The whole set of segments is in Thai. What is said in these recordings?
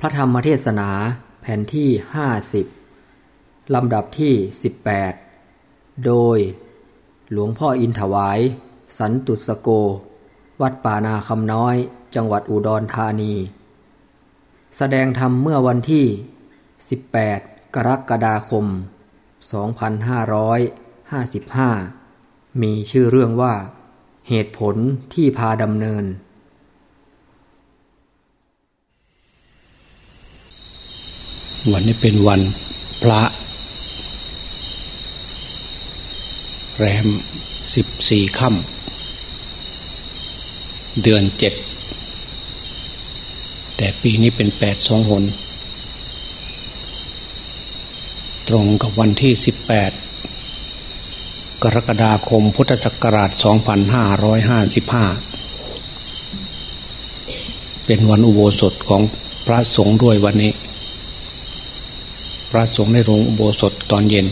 พระธรรมเทศนาแผ่นที่ 50 ลำดับที่ 18 โดย หลวงพ่ออินถวาย สันตุสโก วัดป่านาคำน้อย จังหวัดอุดรธานี แสดงธรรมเมื่อวันที่ 18 กรกฎาคม 2555 มีชื่อเรื่องว่า เหตุผลที่พาดำเนิน วันนี้เป็นวันพระ แรมสิบสี่ค่ำเดือนเจ็ด แต่ปีนี้เป็นแปดสองหน ตรงกับวันที่สิบแปดกรกฎาคมพุทธศักราชสองพันห้าร้อยห้าสิบห้าเป็นวันอุโบสถของพระสงฆ์ด้วยวันนี้ พระสงฆ์ได้ลงอุโบสถตอนเย็น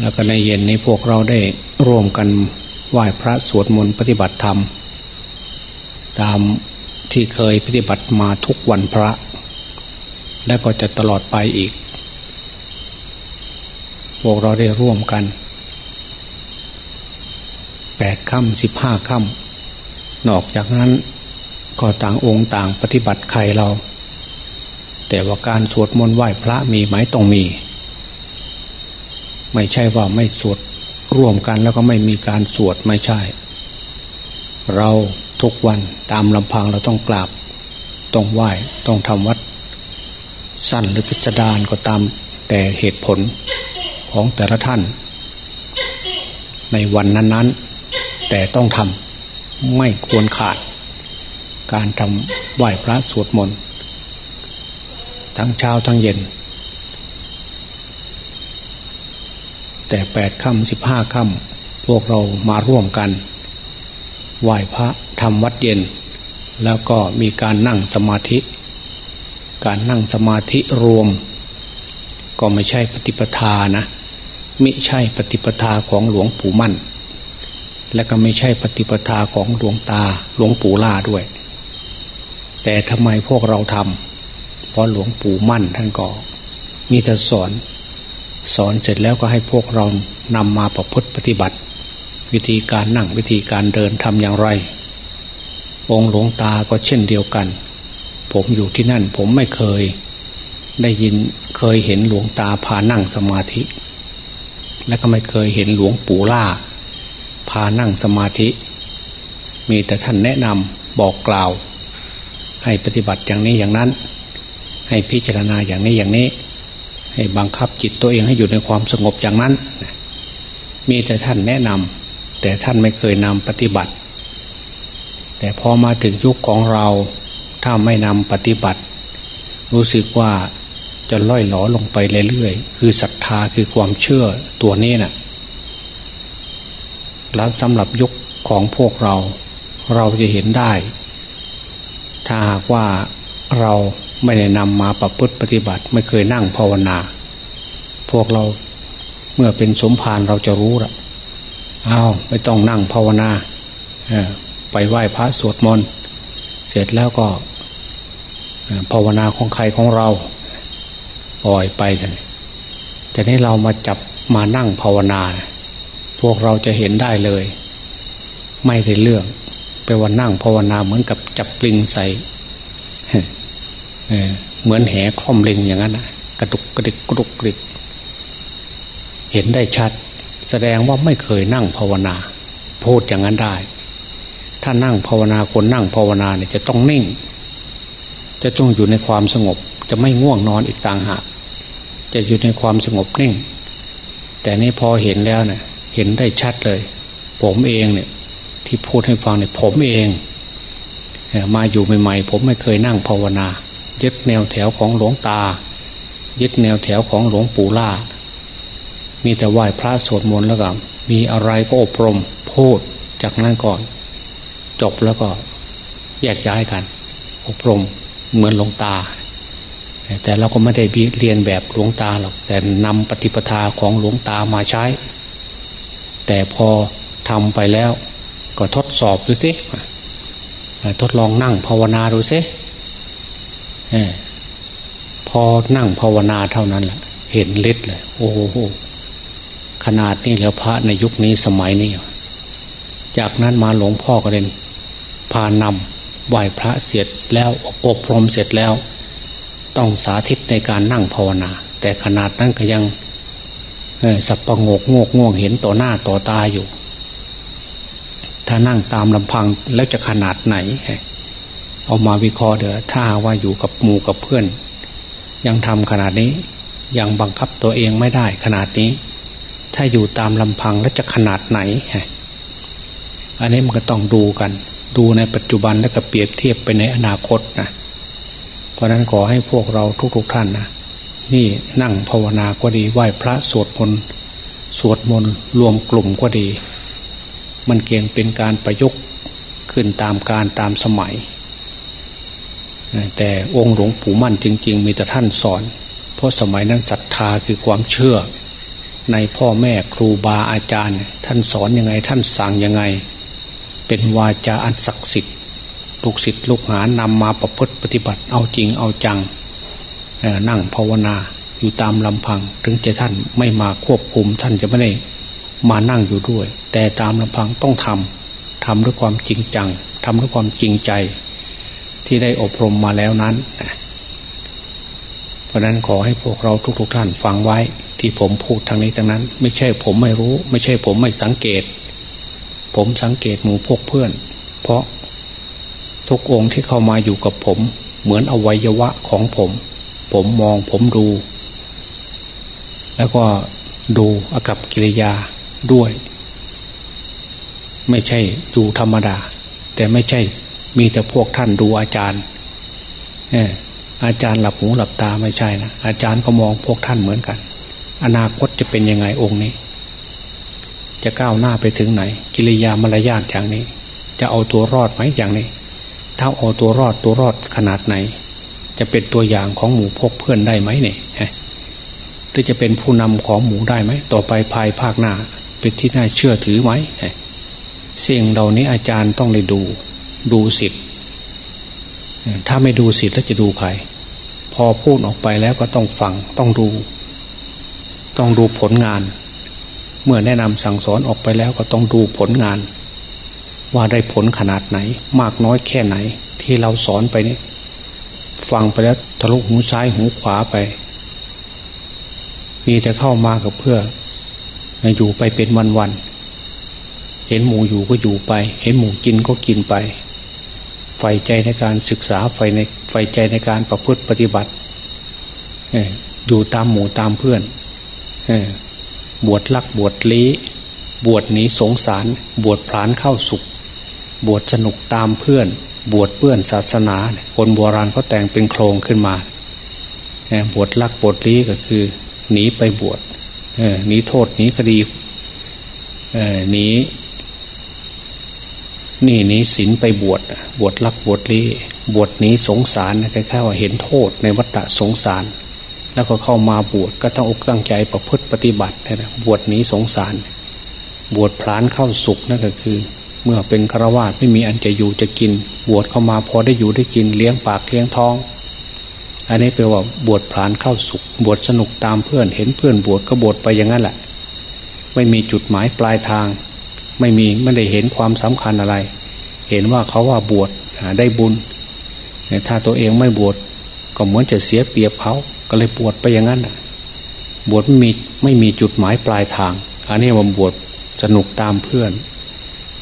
แล้วก็ในเย็นนี้พวกเราได้ร่วมกันไหว้พระสวดมนต์ปฏิบัติธรรม ตามที่เคยปฏิบัติมาทุกวันพระ และก็จะตลอดไปอีก พวกเราได้ร่วมกันแปดค่ำสิบห้าค่ำนอกจากนั้นก็ต่างองค์ต่างปฏิบัติใครเรา แต่ว่าการสวดมนต์ไหว้พระมีไหมต้องมี ไม่ใช่ว่าไม่สวดร่วมกันแล้วก็ไม่มีการสวดไม่ใช่ เราทุกวันตามลำพังเราต้องกราบต้องไหว้ต้องทำวัด สั้นหรือพิสดารก็ตามแต่เหตุผลของแต่ละท่าน ในวันนั้นๆ แต่ต้องทำไม่ควรขาด การทำไหว้พระสวดมนต์ ทั้งเช้าทั้งเย็น แต่แปดค่ำสิบห้าค่ำพวกเรามาร่วมกันไหว้พระทำวัดเย็น แล้วก็มีการนั่งสมาธิ การนั่งสมาธิรวม ก็ไม่ใช่ปฏิปทานะมิใช่ปฏิปทาของหลวงปู่มั่น และก็ไม่ใช่ปฏิปทาของหลวงตาหลวงปู่ล่าด้วย แต่ทำไมพวกเราทำ เพราะหลวงปู่มั่นท่านก็มีแต่สอน สอนเสร็จแล้วก็ให้พวกเรานำมาประพฤติปฏิบัติ วิธีการนั่งวิธีการเดินทำอย่างไร องค์หลวงตาก็เช่นเดียวกัน ผมอยู่ที่นั่นผมไม่เคย ได้ยินเคยเห็นหลวงตาพานั่งสมาธิ และก็ไม่เคยเห็นหลวงปู่ล่า พานั่งสมาธิ มีแต่ท่านแนะนำบอกกล่าว ให้ปฏิบัติอย่างนี้อย่างนั้น ให้พิจารณาอย่างนี้อย่างนี้ ให้บังคับจิตตัวเองให้อยู่ในความสงบอย่างนั้น มีแต่ท่านแนะนำแต่ท่านไม่เคยนำปฏิบัติ แต่พอมาถึงยุคของเราถ้าไม่นำปฏิบัติ รู้สึกว่าจะล่อยหลอลงไปเรื่อยๆคือศรัทธาคือความเชื่อตัวนี้นะ่ะแล้วสำหรับยุคของพวกเรา เราจะเห็นได้ ถ้าหากว่าเรา ไม่ได้นำมาประพฤติปฏิบัติ ไม่เคยนั่งภาวนา พวกเราเมื่อเป็นสมภารเราจะรู้ละอ้าวไม่ต้องนั่งภาวนาไปไหว้พระสวดมนต์เสร็จแล้วก็ภาวนาของใครของเราปล่อยไปแต่แต่นี้เรามาจับมานั่งภาวนา พวกเราจะเห็นได้เลย ไม่ได้เรื่องไปว่านั่งภาวนาเหมือนกับจับปลิงใส่ เหมือนแหคล่อมเลิงอย่างนั้นนะกระดุกกระดิกกระดุกกระดิกเห็นได้ชัด แสดงว่าไม่เคยนั่งภาวนา พูดอย่างนั้นได้ ถ้านั่งภาวนาคนนั่งภาวนาเนี่ยจะต้องนิ่ง จะต้องอยู่ในความสงบ จะไม่ง่วงนอนอีกต่างหากจะอยู่ในความสงบนิ่ง แต่นี่พอเห็นแล้วเนะี่ยเห็นได้ชัดเลย ผมเองเนี่ย ที่พูดให้ฟังเนี่ยผมเองมาอยู่ใหม่ๆ ผมไม่เคยนั่งภาวนา ยึดแนวแถวของหลวงตา ยึดแนวแถวของหลวงปู่ล่า มีแต่ไหว้พระสวดมนต์แล้วก็มีอะไรก็อบรมพูดจากนั้นก่อน จบแล้วก็แยกย้ายกัน อบรมเหมือนหลวงตา แต่เราก็ไม่ได้เรียนแบบหลวงตาหรอกแต่นำปฏิปทาของหลวงตามาใช้ แต่พอทำไปแล้วก็ทดสอบดูสิทดลองนั่งภาวนาดูซิ พอนั่งภาวนาเท่านั้นแหละเห็นฤทธิ์เลย โอ้โหขนาดนี้แล้วพระในยุคนี้สมัยนี้จากนั้นมาหลวงพ่อก็เด่นพานำไหว้พระเสร็จแล้วอบรมเสร็จแล้ว ต้องสาธิตในการนั่งภาวนา แต่ขนาดนั้นก็ยังสับประงกงกง่วงเห็นต่อหน้าต่อตาอยู่ ถ้านั่งตามลำพังแล้วจะขนาดไหน เอามาวิเคราะห์เดี๋ยวถ้าว่าอยู่กับหมู่กับเพื่อน ยังทำขนาดนี้ ยังบังคับตัวเองไม่ได้ขนาดนี้ ถ้าอยู่ตามลำพังแล้วจะขนาดไหนอันนี้มันก็ต้องดูกัน ดูในปัจจุบันแล้วก็เปรียบเทียบไปในอนาคตนะเพราะนั้นขอให้พวกเราทุกๆทท่านนะนี่นั่งภาวนาก็ดีไหว้พระสวดมนต์สวดมนต์รวมกลุ่มก็ดี มันเกี่ยงเป็นการประยุกต์ขึ้นตามการตามสมัย แต่องค์หลวงปู่มั่นจริง ๆ มีแต่ท่านสอน เพราะสมัยนั้นศรัทธาคือความเชื่อ ในพ่อแม่ครูบาอาจารย์ ท่านสอนยังไงท่านสั่งยังไง เป็นวาจาอันศักดิ์สิทธิ์ลูกศิษย์ลูกหานำมาประพฤติปฏิบัติเอาจริงเอาจังนั่งภาวนาอยู่ตามลำพัง ถึงจะท่านไม่มาควบคุมท่านจะไม่ได้มานั่งอยู่ด้วย แต่ตามลำพังต้องทำทำด้วยความจริงจังทำด้วยความจริงใจ ที่ได้อบรมมาแล้วนั้น เพราะนั้นขอให้พวกเราทุกๆท่านฟังไว้ที่ผมพูดทางนี้ทางนั้น ไม่ใช่ผมไม่รู้ ไม่ใช่ผมไม่สังเกต ผมสังเกตหมู่พวกเพื่อน เพราะทุกองค์ที่เข้ามาอยู่กับผม เหมือนอวัยวะของผม ผมมองผมดู แล้วก็ดูอากับกิริยาด้วย ไม่ใช่ดูธรรมดา แต่ไม่ใช่ มีแต่พวกท่านดูอาจารย์เออาจารย์หลับหูหลับตาไม่ใช่นะอาจารย์ก็มองพวกท่านเหมือนกัน อนาคตจะเป็นยังไงองค์นี้ จะก้าวหน้าไปถึงไหน กิริยามารยาทอย่างนี้ จะเอาตัวรอดไหมอย่างนี้ ถ้าเอาตัวรอดตัวรอดขนาดไหน จะเป็นตัวอย่างของหมู่พกเพื่อนได้ไหมเนี่ยหรือจะเป็นผู้นำของหมู่ได้ไหมต่อไปภายภาคหน้าเป็นที่น่าเชื่อถือไหมสิ่งเหล่านี้อาจารย์ต้องได้ดู ดูสิทธิ์ถ้าไม่ดูสิทธิ์แล้วจะดูใคร พอพูดออกไปแล้วก็ต้องฟังต้องดู ต้องดูผลงาน เมื่อแนะนำสั่งสอนออกไปแล้วก็ต้องดูผลงาน ว่าได้ผลขนาดไหน มากน้อยแค่ไหน ที่เราสอนไปนี่ฟังไปแล้วทะลุหูซ้ายหูขวาไป มีแต่เข้ามากับเพื่ออยู่ไปเป็นวันๆเห็นหมูอยู่ก็อยู่ไป เห็นหมูกินก็กินไป ใฝ่ใจในการศึกษาใฝ่ในใฝ่ใจในการประพฤติปฏิบัติอยู่ตามหมู่ตามเพื่อนบวชลักบวชลี้ บวชหนีสงสาร บวชพลานเข้าสุข บวชสนุกตามเพื่อน บวชเปื้อนศาสนา คนโบราณเขาแต่งเป็นโครงขึ้นมาบวชลักบวชลี้ก็คือหนีไปบวชหนีโทษหนีคดีหนี นี่หนีศีลไปบวชบวชลักบวชลี้บวชหนีสงสารคล้ายๆว่าเห็นโทษในวัฏสงสาร แล้วก็เข้ามาบวชก็ต้องอกตั้งใจประพฤติปฏิบัตินะบวชหนีสงสาร บวชพลานเข้าสุขนั่นก็คือ เมื่อเป็นฆราวาสไม่มีอันจะอยู่จะกิน บวชเข้ามาพอได้อยู่ได้กินเลี้ยงปากเลี้ยงท้อง อันนี้แปลว่าบวชพรานเข้าสุข บวชสนุกตามเพื่อนเห็นเพื่อนบวชก็บวชไปอย่างนั้นแหละ ไม่มีจุดหมายปลายทาง ไม่มีไม่ได้เห็นความสำคัญอะไร เห็นว่าเขาว่าบวชได้บุญ ถ้าตัวเองไม่บวชก็เหมือนจะเสียเปรียบเขาก็เลยบวชไปอย่างนั้นบวชไม่มีไม่มีจุดหมายปลายทาง อันนี้ว่าบวชสนุกตามเพื่อน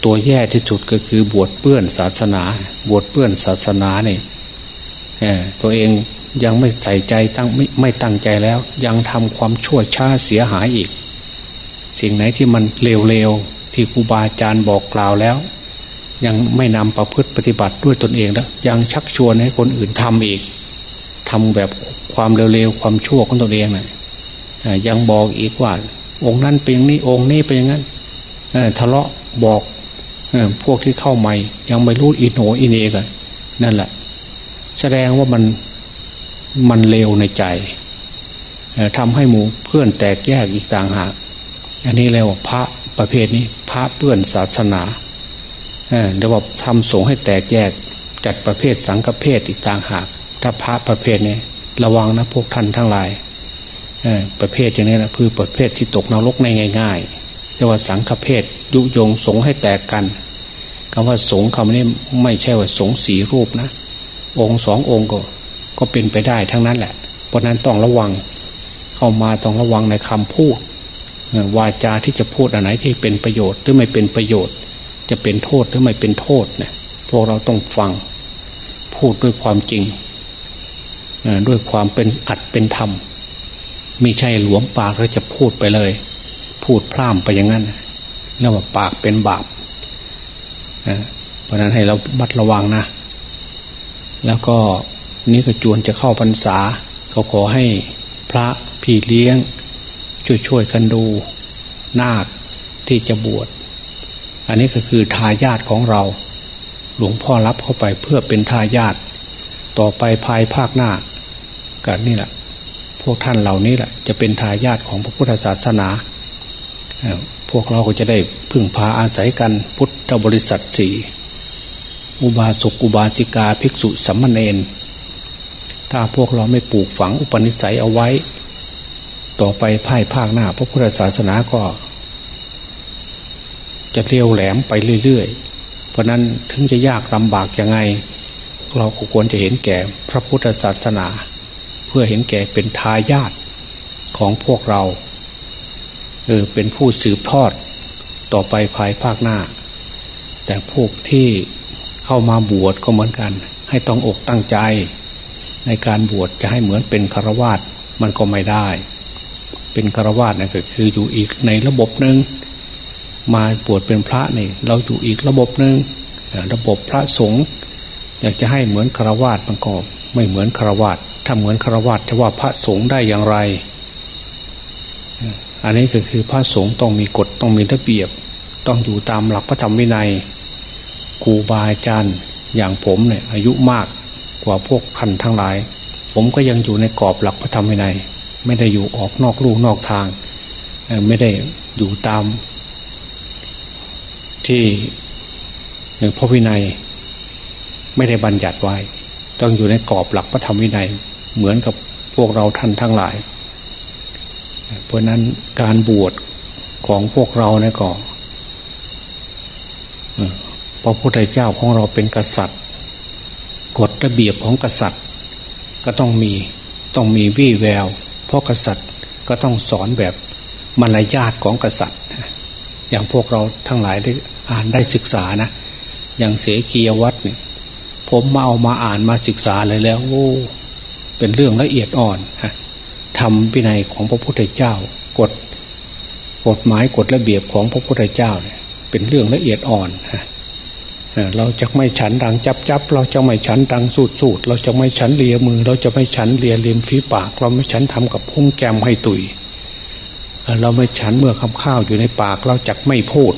ตัวแย่ที่สุดก็คือบวชเปื้อนศาสนา บวชเปื้อนศาสนาเนี่ยตัวเองยังไม่ใส่ใจตั้งไม่ไม่ตั้งใจแล้ว ยังทำความชั่วช้าเสียหายอีก สิ่งไหนที่มันเลวๆ ที่ครูบาอาจารย์บอกกล่าวแล้ว ยังไม่นำประพฤติปฏิบัติด้วยตนเองแล้วยังชักชวนให้คนอื่นทำอีกทำแบบความเร็วๆความชั่วของตนเองนะ่ะยังบอกอีกว่า องค์นั้นเป็นอย่างนี้องค์นี้เป็นอย่างนั้นทะเลาะบอกพวกที่เข้าใหม่ ยังไม่รู้อิโหอิเอกันนั่นแหละ แสดงว่ามันมันเลวในใจทำให้หมู่เพื่อนแตกแยกอีกต่างหาก อันนี้เรียกว่าพระ ประเภทนี้ พระเปื้อนศาสนาเดี๋ยวว่าทำสงให้แตกแยกจัดประเภทสังฆเพศอีกต่างหาก ถ้าพระประเภทนี้ระวังนะพวกท่านทั้งหลายประเภทอย่างนี้นะคือประเภทที่ตกนรกในง่ายๆเรียกว่าสังฆเพศยุยงสงให้แตกกันคำว่าสงคำนี้ไม่ใช่ว่าสงสีรูปนะ องค์สององค์ก็ก็เป็นไปได้ทั้งนั้นแหละ เพราะนั้นต้องระวังเข้ามาต้องระวังในคำพูด วาจาที่จะพูดอะไรที่เป็นประโยชน์หรือไม่เป็นประโยชน์ จะเป็นโทษหรือไม่เป็นโทษเนี่ยพวกเราต้องฟัง พูดด้วยความจริงด้วยความเป็นอัดเป็นธรรมไมีใช่หลวมปากแล้วจะพูดไปเลย พูดพร่ำไปอย่างนั้นเรียกว่าปากเป็นบาปเพราะนั้นให้เราบัดระวังนะ แล้วก็นี่ก็จวนจะเข้าพรรษา เขาขอให้พระพี่เลี้ยง ช่วยๆกันดูนาคที่จะบวช อันนี้ก็คือทายาทของเรา หลวงพ่อรับเข้าไปเพื่อเป็นทายาทต่อไปภายภาคหน้ากันนี่แหละ พวกท่านเหล่านี้แหละ จะเป็นทายาทของพระพุทธศาสนา พวกเราก็จะได้พึ่งพาอาศัยกันพุทธบริษัทสี่อุบาสกอุบาสิกาภิกษุสัมมเนนถ้าพวกเราไม่ปลูกฝังอุปนิสัยเอาไว้ ต่อไปภายภาคหน้า พระพุทธศาสนาก็ จะเรียวแหลมไปเรื่อยๆ เพราะนั้นถึงจะยากลำบากยังไง เราควรจะเห็นแก่พระพุทธศาสนา เพื่อเห็นแก่เป็นทายาทของพวกเราเออเป็นผู้สืบทอดต่อไปภายภาคหน้า แต่พวกที่เข้ามาบวชก็เหมือนกัน ให้ต้องอกตั้งใจ ในการบวชจะให้เหมือนเป็นคารวาสมันก็ไม่ได้ เป็นคารวาสนะก็คืออยู่อีกในระบบหนึ่งมาบวชเป็นพระนี่เราอยู่อีกระบบหนึ่งระบบพระสงฆ์อยากจะให้เหมือนคารวาสมันก็ไม่เหมือนคารวาสถ้าเหมือนคารวาสจะว่าพระสงฆ์ได้อย่างไร อันนี้ก็คือพระสงฆ์ต้องมีกฎต้องมีระเบียบ ต้องอยู่ตามหลักพระธรรมวินัยครูบาอาจารย์อย่างผมเนี่ยอายุมากกว่าพวกท่านทั้งหลาย ผมก็ยังอยู่ในกรอบหลักพระธรรมวินัย ไม่ได้อยู่ออกนอกลู่นอกทาง ไม่ได้อยู่ตาม ที่พระวินัย ไม่ได้บัญญัติไว้ ต้องอยู่ในกรอบหลักพระธรรมวินัยเหมือนกับพวกเราท่านทั้งหลาย เพราะนั้นการบวชของพวกเราเนี่ยก็พระพุทธเจ้าของเราเป็นกษัตริย์ กฎระเบียบของกษัตริย์ ก็ต้องมีต้องมีวี่แวว เพราะกษัตริย์ก็ต้องสอนแบบมารยาทของกษัตริย์ อย่างพวกเราทั้งหลายได้อ่านได้ศึกษานะ อย่างเสกียวัตรเนี่ยผมมาเอามาอ่านมาศึกษาเลยแล้วโอ้เป็นเรื่องละเอียดอ่อนฮะทำวินัยของพระพุทธเจ้ากฎกฎหมายกฎระเบียบของพระพุทธเจ้าเนี่ยเป็นเรื่องละเอียดอ่อนฮะ เราจะไม่ฉันดังจับจับเราจะไม่ฉันดังสูดสูดเราจะไม่ฉันเลียมือ เราจะไม่ฉันเลียริมฝีปาก เราไม่ฉันทำกับพุ่งแกมให้ตุยเราไม่ฉันเมื่อคำข้าวอยู่ในปาก เราจะไม่พูด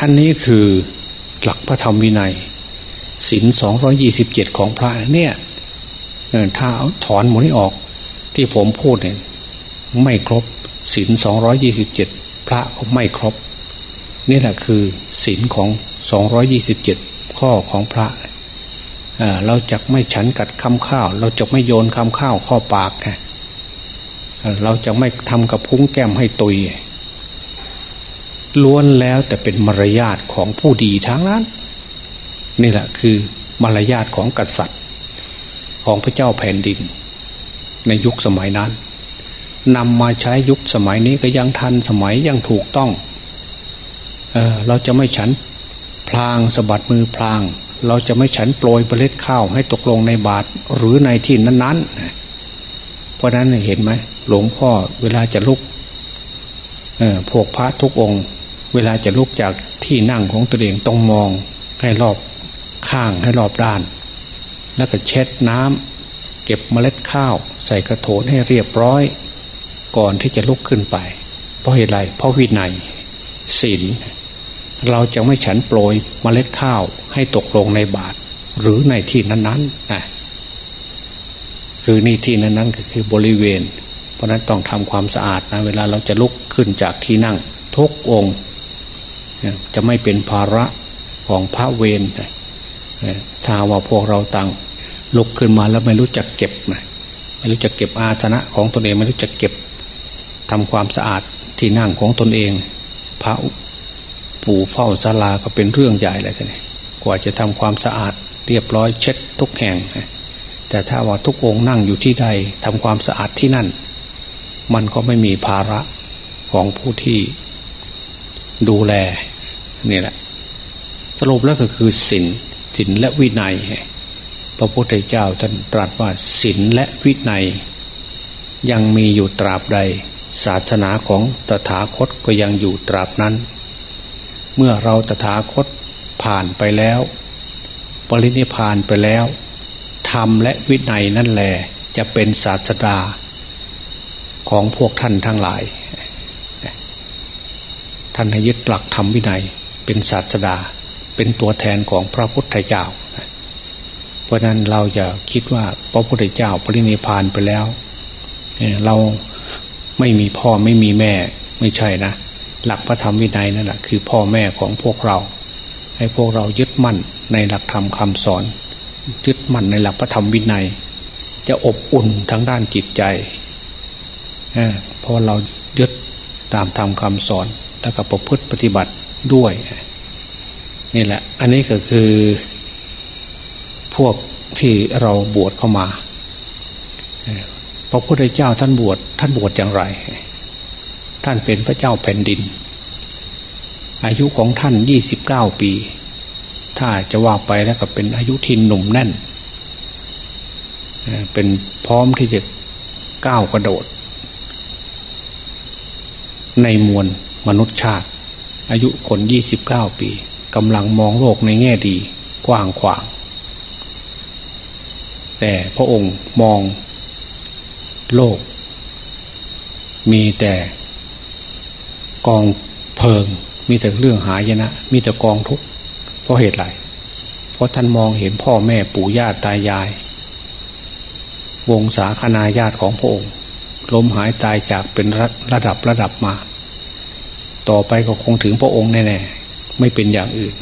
อันนี้คือหลักพระธรรมวินัยศินสองร้อยี่สิบเจ็ดของพระเนี่ยถ้าถอนหมดนี้ออกที่ผมพูดเนี่ยไม่ครบศินสองร้อยี่สิบเจ็ดพระก็ไม่ครบ นี่แหละคือศีลของสองยี่สิบเจ็ดข้อของพระเราจะไม่ฉันกัดคำข้าว เราจะไม่โยนคำข้าวข้อปากเราจะไม่ทำกับพุ้งแก้มให้ตุยล้วนแล้วแต่เป็นมารยาทของผู้ดีทั้งนั้น นี่แหละคือมารยาทของกษัตริย์ ของพระเจ้าแผ่นดิน ในยุคสมัยนั้นนำมาใช้ยุคสมัยนี้ก็ยังทันสมัยยังถูกต้อง เเราจะไม่ฉันพลางสะบัดมือพลาง เราจะไม่ฉันโปรยเมล็ดข้าวให้ตกลงในบาตรหรือในที่นั้นๆ เพราะนั้นเห็นไหมหลวงพ่อเวลาจะลุกพวกพระทุกองค์ เวลาจะลุกจากที่นั่งของตัวเองต้องมองให้รอบข้างให้รอบด้าน แล้วก็เช็ดน้ำเก็บเมล็ดข้าว ใส่กระโถนให้เรียบร้อย ก่อนที่จะลุกขึ้นไป เพราะเหตุไรเพราะวินัยศีล เราจะไม่ฉันโปรยเมล็ดข้าวให้ตกลงในบาตรหรือในที่นั้นๆนะคือนี่ที่นั้นๆก็คือบริเวณ เพราะนั้นต้องทำความสะอาดนะเวลาเราจะลุกขึ้นจากที่นั่งทุกองค์จะไม่เป็นภาระของพระเวรถ้าว่าพวกเราต่างลุกขึ้นมาแล้วไม่รู้จักเก็บไม่รู้จักเก็บอาสนะของตนเองไม่รู้จักเก็บทำความสะอาดที่นั่งของตนเอง พระ ปู่เฝ้าศาลาก็เป็นเรื่องใหญ่เลยท่านกว่าจะทำความสะอาดเรียบร้อยเช็ดทุกแห่ง แต่ถ้าว่าทุกองนั่งอยู่ที่ใดทำความสะอาดที่นั่น มันก็ไม่มีภาระของผู้ที่ดูแลนี่แหละสรุปแล้วก็คือศีลศีลและวินัย พระพุทธเจ้าท่านตรัสว่าศีลและวินัย ยังมีอยู่ตราบใด ศาสนาของตถาคตก็ยังอยู่ตราบนั้น เมื่อเราตถาคตผ่านไปแล้ว ปรินิพานไปแล้วธรรมและวินัยนั่นแหละจะเป็นศาสดาของพวกท่านทั้งหลาย ท่านให้ยึดหลักธรรมวินัยเป็นศาสดาเป็นตัวแทนของพระพุทธเจ้า เพราะนั้นเราอย่าคิดว่าพระพุทธเจ้าปรินิพานไปแล้ว เราไม่มีพ่อไม่มีแม่ไม่ใช่นะ หลักพระธรรมวินัยนั่นแหละคือพ่อแม่ของพวกเรา ให้พวกเรายึดมั่นในหลักธรรมคำสอน ยึดมั่นในหลักพระธรรมวินัย จะอบอุ่นทั้งด้านจิตใจเพราะเรายึดตามธรรมคำสอนแล้วก็ประพฤติปฏิบัติด้วยนี่แหละ อันนี้ก็คือ พวกที่เราบวชเข้ามาพระพุทธเจ้าท่านบวชท่านบวชอย่างไร ท่านเป็นพระเจ้าแผ่นดิน อายุของท่านยี่สิบเก้าปี ถ้าจะว่าไปแล้วก็เป็นอายุทินหนุ่มแน่น เป็นพร้อมที่จะก้าวกระโดด ในมวลมนุษยชาติ อายุคนยี่สิบเก้าปีกำลังมองโลกในแง่ดีกว้างขวาง แต่พระองค์มองโลก มีแต่ กองเพลิง มีแต่เรื่องหายนะ มีแต่กองทุกข์เพราะเหตุไรเพราะท่านมองเห็นพ่อแม่ปู่ย่าตายาย วงศาคณาญาติของพระองค์ล้มหายตายจากเป็นระดับระดับมา ต่อไปก็คงถึงพระองค์แน่ๆไม่เป็นอย่างอื่น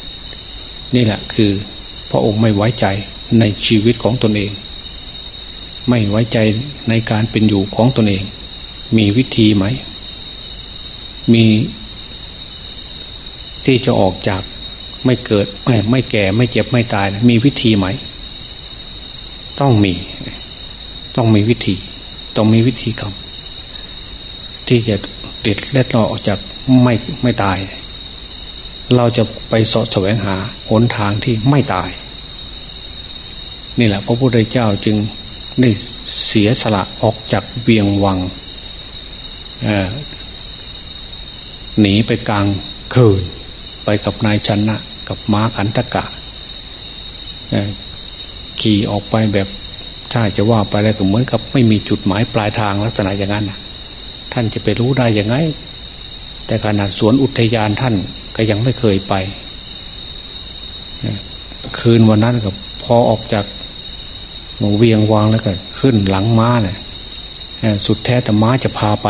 นี่แหละคือพระองค์ไม่ไว้ใจในชีวิตของตนเอง ไม่ไว้ใจในการเป็นอยู่ของตนเอง มีวิธีไหม มีที่จะออกจากไม่เกิดไม่ไม่แก่ไม่เจ็บไม่ตายมีวิธีไหม ต้องมี ต้องมีวิธี ต้องมีวิธีกรรมที่จะติดเล็ดลอออกจากไม่ไม่ตาย เราจะไปสะแสวงหาหนทางที่ไม่ตาย นี่แหละ พระพุทธเจ้าจึงได้เสียสละออกจากเบียงวัง หนีไปกลางคืน ไปกับนายชนะ กับม้าขันตะกะขี่ออกไปแบบถ้าจะว่าไปแล้วก็เหมือนกับไม่มีจุดหมายปลายทางลักษณะอย่างนั้นท่านจะไปรู้ได้ยังไง แต่ขนาดสวนอุทยานท่านก็ยังไม่เคยไป คืนวันนั้นก็พอออกจากเวียงวางแล้วก็ขึ้นหลังม้าเนี่ยสุดแท้แต่ม้าจะพาไป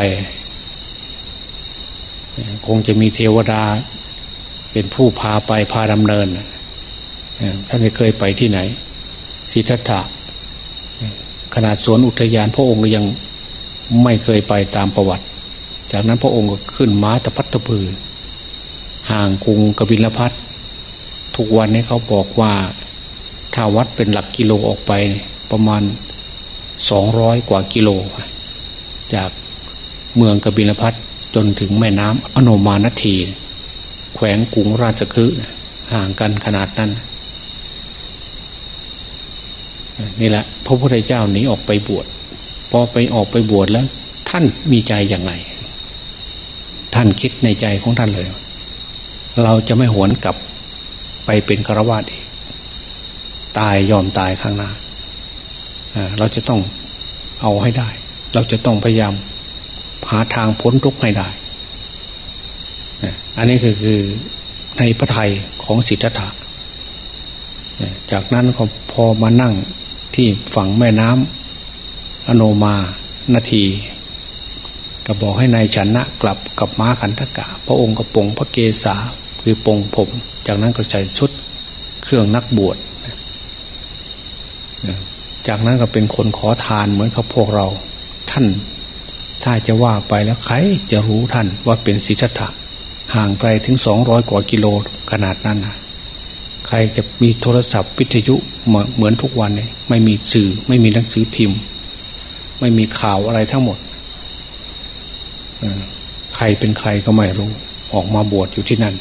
คงจะมีเทวดาเป็นผู้พาไปพาดำเนินท่านไม่เคยไปที่ไหนสิทธัตถะขนาดสวนอุทยานพระองค์ยังไม่เคยไปตามประวัติ จากนั้นพระองค์ก็ขึ้นม้าตะพัดตะพือ ห่างกรุงกบิลพัททุกวันนี้เขาบอกว่าถ้าวัดเป็นหลักกิโลออกไปประมาณสองร้อยกว่ากิโล จากเมืองกบิลพัท จนถึงแม่น้ำอโนมานที แขวงกรุงราชคฤห์ห่างกันขนาดนั้น นี่แหละ พระพุทธเจ้าหนีออกไปบวชพอไปออกไปบวชแล้ว ท่านมีใจอย่างไรท่านคิดในใจของท่านเลย เราจะไม่หวนกลับไปเป็นฆราวาสอีก ตายยอมตายข้างหน้า เราจะต้องเอาให้ได้ เราจะต้องพยายาม หาทางพ้นทุกข์ให้ได้ อันนี้คือคือในพระไทยของสิทธัตถะจากนั้นก็พอมานั่งที่ฝั่งแม่น้ำอโนมานาที ก็บอกให้ในายชนะกลับกับม้าขันธกะ พระองค์กระปงพระเกศาคือปงผม จากนั้นก็ใส่ชุดเครื่องนักบวชจากนั้นก็เป็นคนขอทานเหมือนกับพวกเรา ท่าน ถ้าจะว่าไปแล้วใครจะรู้ท่านว่าเป็นศิทธะห่างไกลถึงสองร้อยกว่ากิโลขนาดนั้นนะใครจะมีโทรศัพท์วิทยุเหมือนทุกวันเนี่ยไม่มีสื่อไม่มีหนังสือพิมพ์ ไม่มีข่าวอะไรทั้งหมดใครเป็นใครก็ไม่รู้ ออกมาบวชอยู่ที่นั่น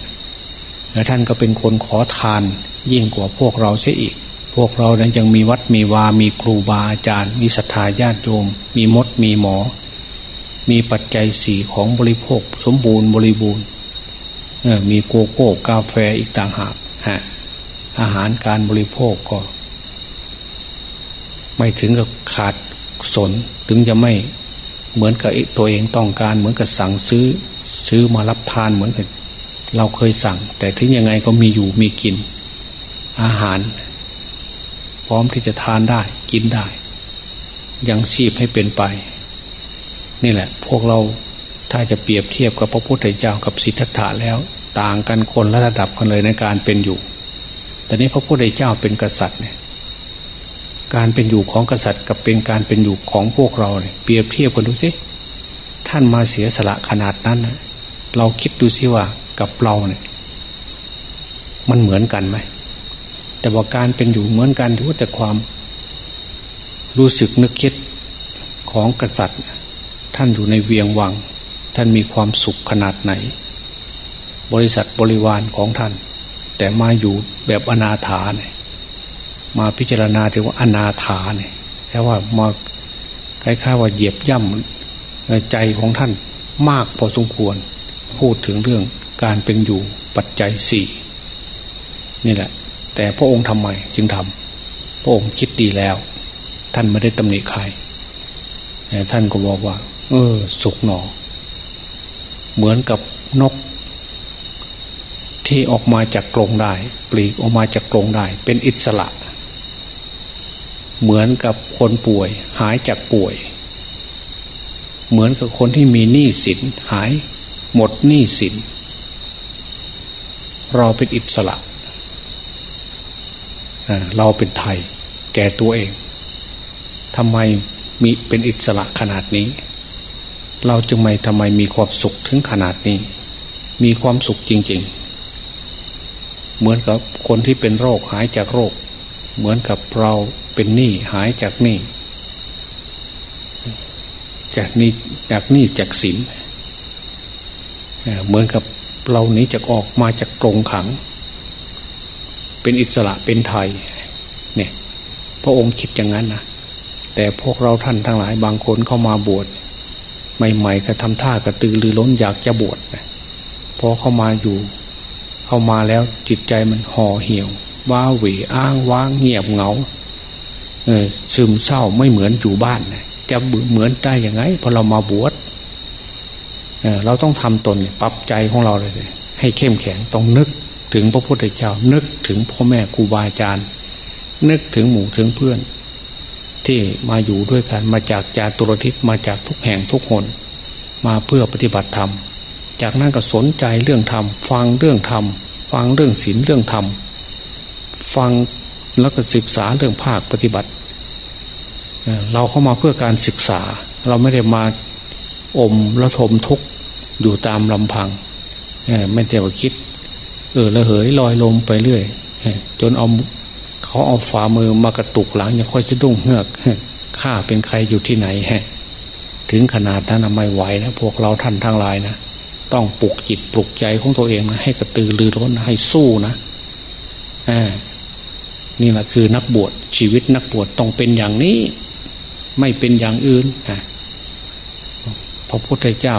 และท่านก็เป็นคนขอทานยิ่งกว่าพวกเราเสียอีก พวกเรานั้นยังมีวัดมีวา มีครูบาอาจารย์ มีศรัทธาญาติโยม มีมดมีหมอ มีปัจจัยสี่ของบริโภค สมบูรณ์บริบูรณ์มีโกโก้กาแฟอีกต่างหากฮะอาหารการบริโภคก็ ไม่ถึงกับขาดสนถึงจะไม่เหมือนกับตัวเองต้องการเหมือนกับสั่งซื้อซื้อมารับทานเหมือนกับเราเคยสั่ง แต่ถึงยังไงก็มีอยู่มีกิน อาหาร พร้อมที่จะทานได้กินได้ ยังชีพให้เป็นไป นี่แหละ พวกเราถ้าจะเปรียบเทียบกับพระพุทธเจ้ากับสิทธัตถะแล้ว ต่างกันคนละระดับกันเลยในการเป็นอยู่ แต่นี้พระพุทธเจ้าเป็นกษัตริย์เนี่ยการเป็นอยู่ของกษัตริย์กับเป็นการเป็นอยู่ของพวกเราเนี่ยเปรียบเทียบกันดูสิท่านมาเสียสละขนาดนั้นนะเราคิดดูสิว่ากับเราเนี่ยมันเหมือนกันไหมแต่ว่าการเป็นอยู่เหมือนกันที่ว่าแต่ความ รู้สึกนึกคิดของกษัตริย์ ท่านอยู่ในเวียงวัง ท่านมีความสุขขนาดไหน บริษัทบริวารของท่าน แต่มาอยู่แบบอนาถาเนี่ยมาพิจารณาถึงว่าอนาถาเนี่ยแค่ว่ามาคล้ายๆว่าเหยียบย่ำใจของท่านมากพอสมควร พูดถึงเรื่องการเป็นอยู่ปัจจัยสี่นี่แหละ แต่พระองค์ทำไมจึงทำพระองค์คิดดีแล้ว ท่านไม่ได้ตำหนิใครแต่ท่านก็บอกว่า เออ สุกหนอ เหมือนกับนก ที่ออกมาจากกรงได้ ปลีกออกมาจากกรงได้ เป็นอิสระ เหมือนกับคนป่วย หายจากป่วย เหมือนกับคนที่มีหนี้สินหาย หมดหนี้สินเราเป็นอิสระเราเป็นไทย แก่ตัวเองทำไมมีเป็นอิสระขนาดนี้ เราจึงไม่ทำไมมีความสุขถึงขนาดนี้ มีความสุขจริง ๆ เหมือนกับคนที่เป็นโรคหายจากโรค เหมือนกับเราเป็นหนี้หายจากหนี้จากนี้จากหนี้จากสินเหมือนกับเรานี้จะออกมาจากกรงขัง เป็นอิสระเป็นไทยเนี่ยพระองค์คิดอย่างนั้นนะแต่พวกเราท่านทั้งหลายบางคนเข้ามาบวช ใหม่ๆก็ทำท่ากระตือรือร้นอยากจะบวชพอเข้ามาอยู่ เข้ามาแล้วจิตใจมันห่อเหี่ยว ว้าหวีอ้างว้างเงียบเหงาเออซึมเศร้าไม่เหมือนอยู่บ้านจะเหมือนได้ยังไงพอเรามาบวชเราต้องทำตนปรับใจของเราเลย ให้เข้มแข็งต้องนึกถึงพระพุทธเจ้านึกถึงพ่อแม่ครูบาอาจารย์ นึกถึงหมู่ถึงเพื่อน ที่มาอยู่ด้วยกันมาจากจาตุรทิศมาจากทุกแห่งทุกคนมาเพื่อปฏิบัติธรรม จากนั้นก็สนใจเรื่องธรรม ฟังเรื่องธรรม ฟังเรื่องศีลเรื่องธรรม ฟังแล้วก็ศึกษาเรื่องภาคปฏิบัติ เราเข้ามาเพื่อการศึกษา เราไม่ได้มาอมระทมทุกอยู่ตามลำพังไม่แต่ว่าคิด เออระเหยลอยลมไปเรื่อยจนเอา เขาเอาฝ่ามือมากระตุกหลังยังค่อยจะดุ้งเหือกข้าเป็นใครอยู่ที่ไหนฮะถึงขนาดนั้นไม่ไหวนะพวกเราท่านทั้งหลายนะต้องปลุกจิตปลุกใจของตัวเองนะให้กระตือรือร้นให้สู้นะอ่านี่แหละคือนักบวชชีวิตนักบวชต้องเป็นอย่างนี้ ไม่เป็นอย่างอื่นพระพุทธเจ้า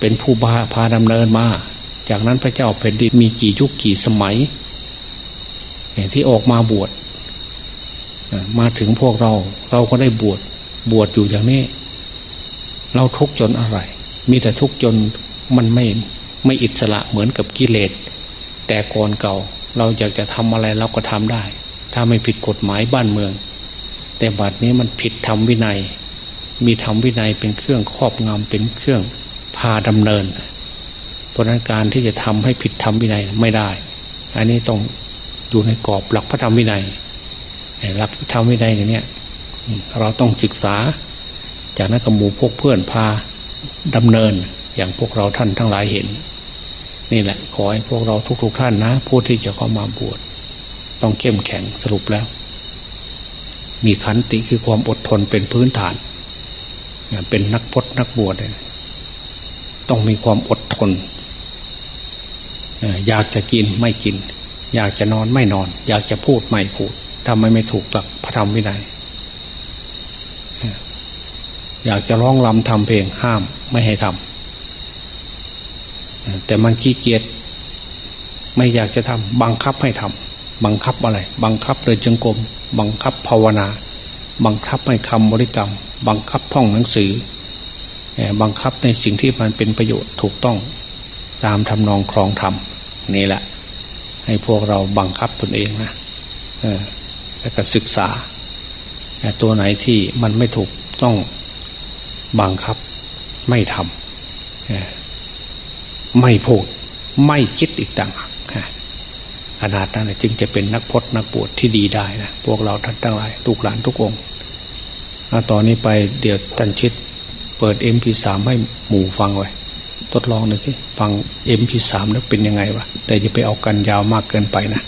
เป็นผู้พาพาดำเนินมา จากนั้นพระเจ้าแผ่นดินมีกี่ยุคกี่สมัย ที่ออกมาบวชมาถึงพวกเรา เราก็ได้บวชบวชอยู่อย่างนี้ เราทุกจนอะไร มีแต่ทุกจนมันไม่ไม่อิสระเหมือนกับกิเลส แต่ก่อนเก่า เราอยากจะทำอะไรเราก็ทำได้ ถ้าไม่ผิดกฎหมายบ้านเมือง แต่บัดนี้มันผิดธรรมวินัย มีธรรมวินัยเป็นเครื่องครอบงำเป็นเครื่องพาดำเนินเพราะนั้นการที่จะทำให้ผิดธรรมวินัยไม่ได้ อันนี้ต้อง อยู่ในกรอบหลักพระธรรมวินัยหลักธรรมวินัยอย่างนี้เราต้องศึกษา จากนักหมู่พวกเพื่อนพาดำเนินอย่างพวกเราท่านทั้งหลายเห็น นี่แหละขอให้พวกเราทุกๆทท่านนะผู้ที่จะเข้ามาบวชต้องเข้มแข็งสรุปแล้ว มีขันติคือความอดทนเป็นพื้นฐาน เป็นนักพจนักบวชต้องมีความอดทน อยากจะกินไม่กิน อยากจะนอนไม่นอน อยากจะพูดไม่พูดทำไมไม่ถูกหลักพระธรรมวินัยอยากจะร้องลำทำเพลงห้ามไม่ให้ทำแต่มันขี้เกียจไม่อยากจะทำบังคับให้ทำบังคับอะไร บังคับเดินจงกรมบังคับภาวนา บังคับให้คำบริกรรม บังคับท่องหนังสือ บังคับในสิ่งที่มันเป็นประโยชน์ถูกต้อง ตามทำนองครองธรรมนี่แหละ ให้พวกเราบังคับตนเองนะแล้วก็ศึกษาตัวไหนที่มันไม่ถูกต้องบังคับไม่ทำไม่พูดไม่คิดอีกต่างหากขนาดนั้นจึงจะเป็นนักพจนักบวชที่ดีได้นะพวกเราท่านทั้งหลายทุกหลานทุกองค์ตอนนี้ไปเดี๋ยวตันชิด เปิดเอ็มพีสามให้หมู่ฟังไว้ ทดลองหน่อยสิฟังเอ็มพีสามแล้วเป็นยังไงวะแต่อย่าไปเอากันยาวมากเกินไปนะ